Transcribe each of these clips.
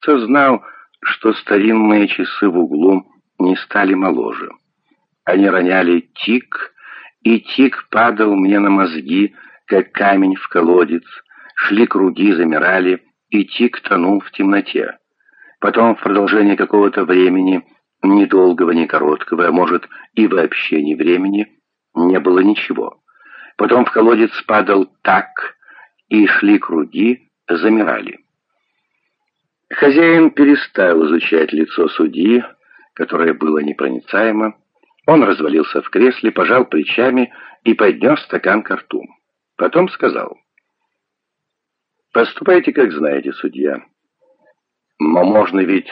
Кто знал, что старинные часы в углу не стали моложе. Они роняли тик, и тик падал мне на мозги, как камень в колодец, шли круги, замирали, и тик тонул в темноте. Потом в продолжение какого-то времени, ни долгого, ни короткого, а может и вообще ни времени, не было ничего. Потом в колодец падал так, и шли круги, замирали. Хозяин перестал изучать лицо судьи, которое было непроницаемо. Он развалился в кресле, пожал плечами и поднес стакан к рту. Потом сказал, «Поступайте, как знаете, судья. Но можно ведь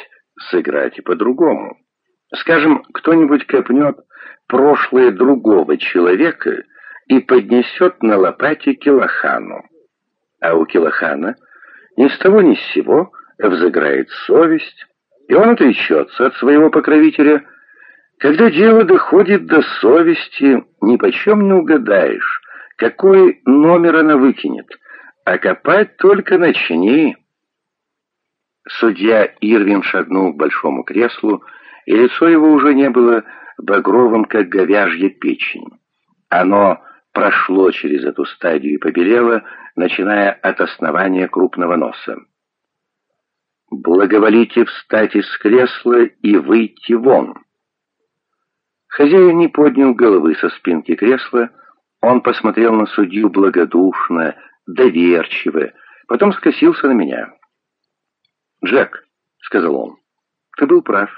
сыграть и по-другому. Скажем, кто-нибудь копнет прошлое другого человека и поднесет на лопате Килохану. А у Килохана ни с того ни с сего взыграет совесть, и он отречется от своего покровителя. Когда дело доходит до совести, ни почем не угадаешь, какой номер она выкинет, а копать только начни. Судья Ирвин шагнул к большому креслу, и лицо его уже не было багровым, как говяжья печень. Оно прошло через эту стадию и побелело, начиная от основания крупного носа. «Благоволите встать из кресла и выйти вон». Хозяин не поднял головы со спинки кресла, он посмотрел на судью благодушно, доверчиво, потом скосился на меня. «Джек», — сказал он, — «ты был прав.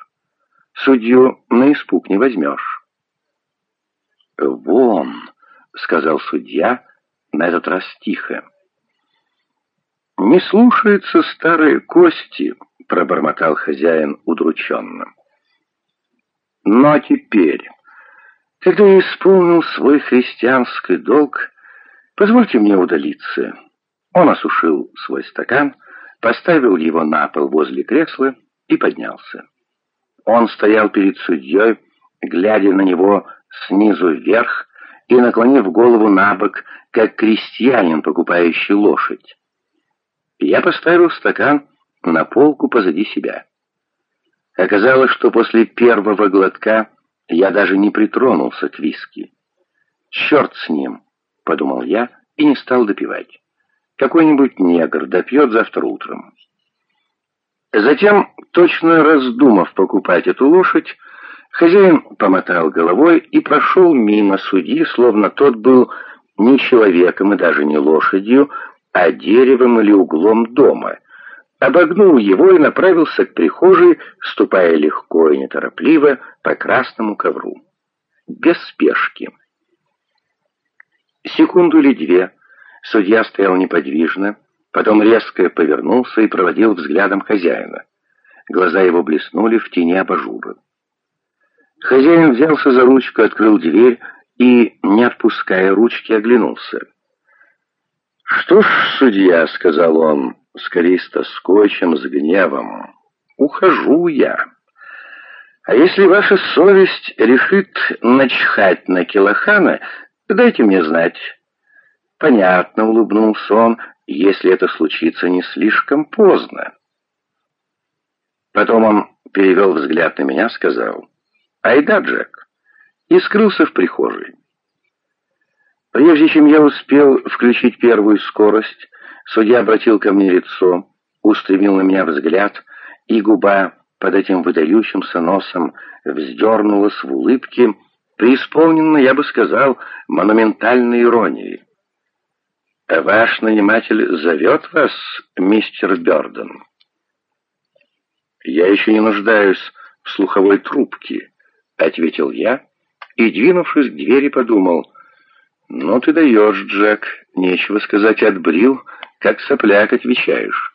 Судью на испуг не возьмешь». «Вон», — сказал судья, на этот раз тихо. «Не слушаются старые кости», — пробормотал хозяин удрученно. «Но теперь, когда я исполнил свой христианский долг, позвольте мне удалиться». Он осушил свой стакан, поставил его на пол возле кресла и поднялся. Он стоял перед судьей, глядя на него снизу вверх и наклонив голову на бок, как крестьянин, покупающий лошадь. Я поставил стакан на полку позади себя. Оказалось, что после первого глотка я даже не притронулся к виски. «Черт с ним!» — подумал я и не стал допивать. «Какой-нибудь негр допьет завтра утром». Затем, точно раздумав покупать эту лошадь, хозяин помотал головой и прошел мимо судьи, словно тот был не человеком и даже не лошадью, а деревом или углом дома, обогнул его и направился к прихожей, ступая легко и неторопливо по красному ковру. Без спешки. Секунду или две судья стоял неподвижно, потом резко повернулся и проводил взглядом хозяина. Глаза его блеснули в тени абажура. Хозяин взялся за ручку, открыл дверь и, не отпуская ручки, оглянулся. «Что ж, судья», — сказал он, скорее с тоской, чем с гневом, — «ухожу я. А если ваша совесть решит начхать на Килохана, дайте мне знать». «Понятно», — улыбнулся он, — «если это случится не слишком поздно». Потом он перевел взгляд на меня, сказал «Айда, Джек», и скрылся в прихожей. Прежде чем я успел включить первую скорость, судья обратил ко мне лицо, устремил на меня взгляд, и губа под этим выдающимся носом вздернулась в улыбке, преисполненной, я бы сказал, монументальной иронией. «Ваш наниматель зовет вас, мистер Бёрден?» «Я еще не нуждаюсь в слуховой трубке», — ответил я, и, двинувшись к двери, подумал — «Ну ты даешь, Джек, нечего сказать, отбрил, как сопляк отвечаешь».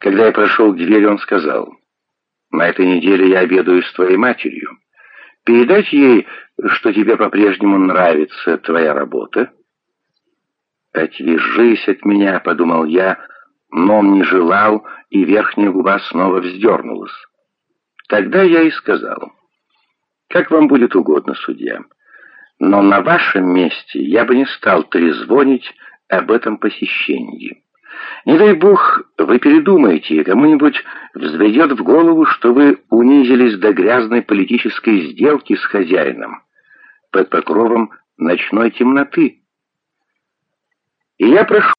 Когда я прошел к двери, он сказал, «На этой неделе я обедаю с твоей матерью. Передать ей, что тебе по-прежнему нравится твоя работа?» «Отвяжись от меня», — подумал я, но он не желал, и верхняя губа снова вздернулась. Тогда я и сказал, «Как вам будет угодно, судья». Но на вашем месте я бы не стал трезвонить об этом посещении. Не дай бог, вы передумаете, и кому-нибудь взведет в голову, что вы унизились до грязной политической сделки с хозяином под покровом ночной темноты. И я прошу